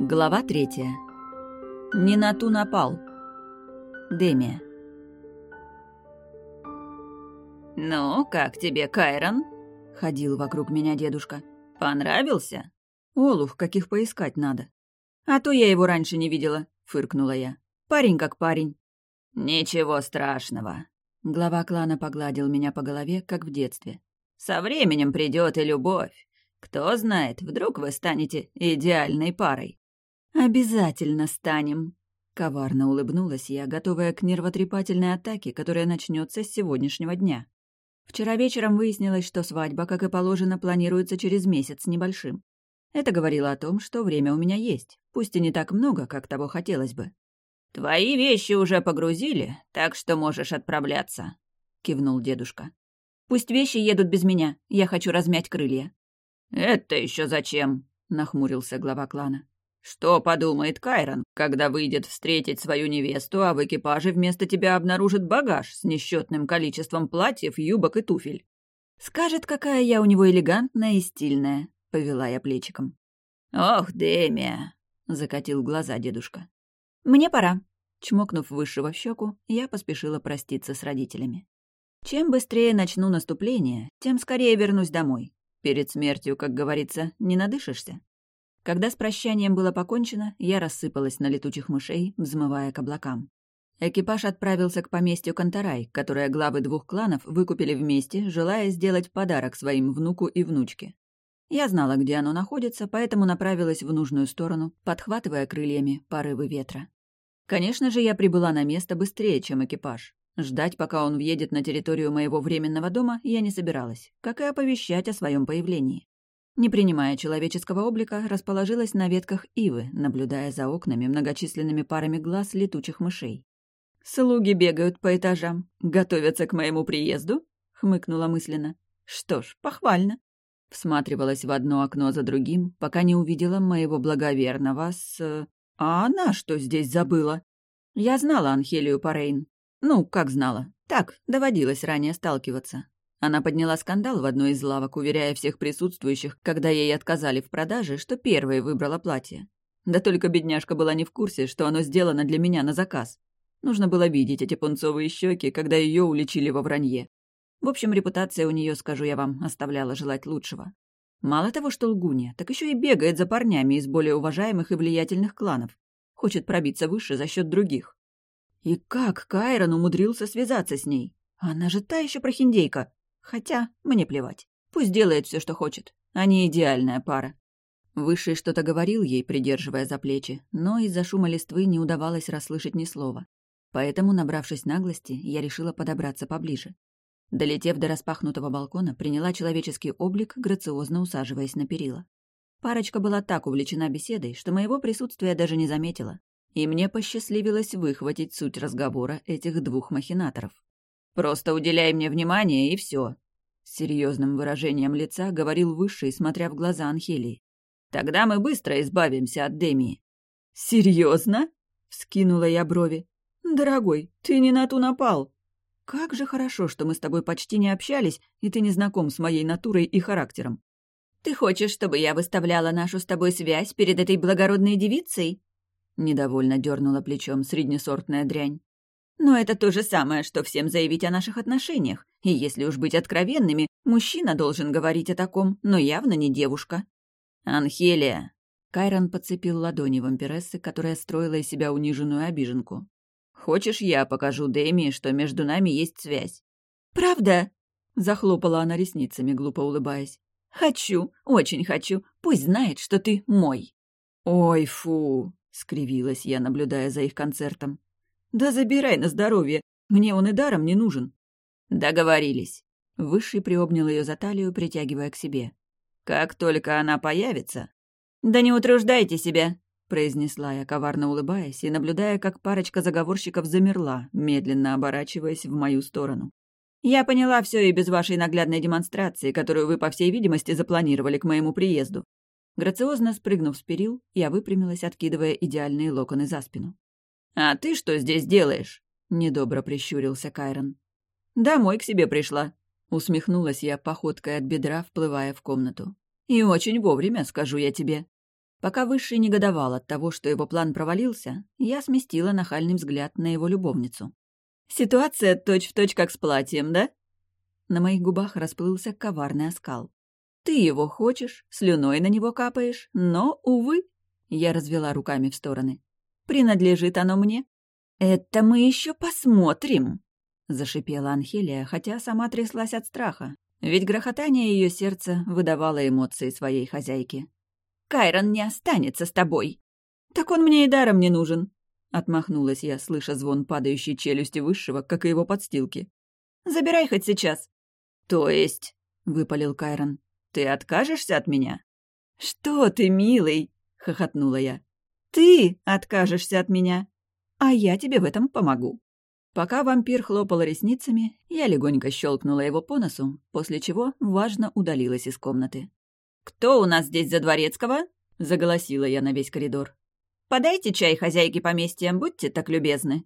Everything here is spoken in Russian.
Глава третья. Не на ту напал. Демия. «Ну, как тебе, Кайрон?» — ходил вокруг меня дедушка. «Понравился?» «Олух, каких поискать надо?» «А то я его раньше не видела», — фыркнула я. «Парень как парень». «Ничего страшного». Глава клана погладил меня по голове, как в детстве. «Со временем придет и любовь. Кто знает, вдруг вы станете идеальной парой». «Обязательно станем», — коварно улыбнулась я, готовая к нервотрепательной атаке, которая начнется с сегодняшнего дня. Вчера вечером выяснилось, что свадьба, как и положено, планируется через месяц небольшим. Это говорило о том, что время у меня есть, пусть и не так много, как того хотелось бы. «Твои вещи уже погрузили, так что можешь отправляться», — кивнул дедушка. «Пусть вещи едут без меня, я хочу размять крылья». «Это еще зачем?» — нахмурился глава клана. Что подумает Кайрон, когда выйдет встретить свою невесту, а в экипаже вместо тебя обнаружит багаж с несчетным количеством платьев, юбок и туфель? Скажет, какая я у него элегантная и стильная, повела я плечиком. Ох, Демия, закатил глаза дедушка. Мне пора. Чмокнув высшего в щеку, я поспешила проститься с родителями. Чем быстрее начну наступление, тем скорее вернусь домой. Перед смертью, как говорится, не надышишься. Когда с прощанием было покончено, я рассыпалась на летучих мышей, взмывая к облакам. Экипаж отправился к поместью Контарай, которое главы двух кланов выкупили вместе, желая сделать подарок своим внуку и внучке. Я знала, где оно находится, поэтому направилась в нужную сторону, подхватывая крыльями порывы ветра. Конечно же, я прибыла на место быстрее, чем экипаж. Ждать, пока он въедет на территорию моего временного дома, я не собиралась, как и оповещать о своем появлении не принимая человеческого облика, расположилась на ветках ивы, наблюдая за окнами многочисленными парами глаз летучих мышей. «Слуги бегают по этажам, готовятся к моему приезду?» — хмыкнула мысленно. «Что ж, похвально». Всматривалась в одно окно за другим, пока не увидела моего благоверного с... А она что здесь забыла? Я знала Анхелию Парейн. Ну, как знала. Так, доводилось ранее сталкиваться. Она подняла скандал в одной из лавок, уверяя всех присутствующих, когда ей отказали в продаже, что первой выбрала платье. Да только бедняжка была не в курсе, что оно сделано для меня на заказ. Нужно было видеть эти пунцовые щеки, когда ее уличили во вранье. В общем, репутация у нее, скажу я вам, оставляла желать лучшего. Мало того, что лгунья, так еще и бегает за парнями из более уважаемых и влиятельных кланов. Хочет пробиться выше за счет других. И как Кайрон умудрился связаться с ней? Она же та еще прохиндейка. Хотя мне плевать. Пусть делает все, что хочет. Они идеальная пара. Высший что-то говорил ей, придерживая за плечи, но из-за шума листвы не удавалось расслышать ни слова. Поэтому, набравшись наглости, я решила подобраться поближе. Долетев до распахнутого балкона, приняла человеческий облик, грациозно усаживаясь на перила. Парочка была так увлечена беседой, что моего присутствия даже не заметила, и мне посчастливилось выхватить суть разговора этих двух махинаторов. Просто уделяй мне внимание, и все. С серьезным выражением лица говорил Высший, смотря в глаза Анхелии. «Тогда мы быстро избавимся от Демии». «Серьезно?» — вскинула я брови. «Дорогой, ты не на ту напал. Как же хорошо, что мы с тобой почти не общались, и ты не знаком с моей натурой и характером». «Ты хочешь, чтобы я выставляла нашу с тобой связь перед этой благородной девицей?» Недовольно дернула плечом среднесортная дрянь. Но это то же самое, что всем заявить о наших отношениях. И если уж быть откровенными, мужчина должен говорить о таком, но явно не девушка. «Анхелия!» Кайрон подцепил ладони вампирессы, которая строила из себя униженную обиженку. «Хочешь, я покажу Дэми, что между нами есть связь?» «Правда?» — захлопала она ресницами, глупо улыбаясь. «Хочу, очень хочу. Пусть знает, что ты мой». «Ой, фу!» — скривилась я, наблюдая за их концертом. «Да забирай на здоровье, мне он и даром не нужен». «Договорились». Высший приобнял ее за талию, притягивая к себе. «Как только она появится...» «Да не утруждайте себя», — произнесла я, коварно улыбаясь и наблюдая, как парочка заговорщиков замерла, медленно оборачиваясь в мою сторону. «Я поняла все и без вашей наглядной демонстрации, которую вы, по всей видимости, запланировали к моему приезду». Грациозно спрыгнув с перил, я выпрямилась, откидывая идеальные локоны за спину. «А ты что здесь делаешь?» — недобро прищурился Кайрон. «Домой к себе пришла», — усмехнулась я походкой от бедра, вплывая в комнату. И очень вовремя, скажу я тебе. Пока Высший негодовал от того, что его план провалился, я сместила нахальный взгляд на его любовницу. «Ситуация точь-в-точь точь как с платьем, да?» На моих губах расплылся коварный оскал. «Ты его хочешь, слюной на него капаешь, но, увы...» Я развела руками в стороны. «Принадлежит оно мне». «Это мы еще посмотрим!» Зашипела Анхелия, хотя сама тряслась от страха, ведь грохотание ее сердца выдавало эмоции своей хозяйки. Кайрон не останется с тобой. Так он мне и даром не нужен. Отмахнулась я, слыша звон падающей челюсти высшего, как и его подстилки. Забирай хоть сейчас. То есть, выпалил Кайрон, ты откажешься от меня? Что ты, милый? хохотнула я. Ты откажешься от меня, а я тебе в этом помогу. Пока вампир хлопал ресницами, я легонько щелкнула его по носу, после чего важно удалилась из комнаты. «Кто у нас здесь за дворецкого?» — заголосила я на весь коридор. «Подайте чай хозяйке поместья, будьте так любезны».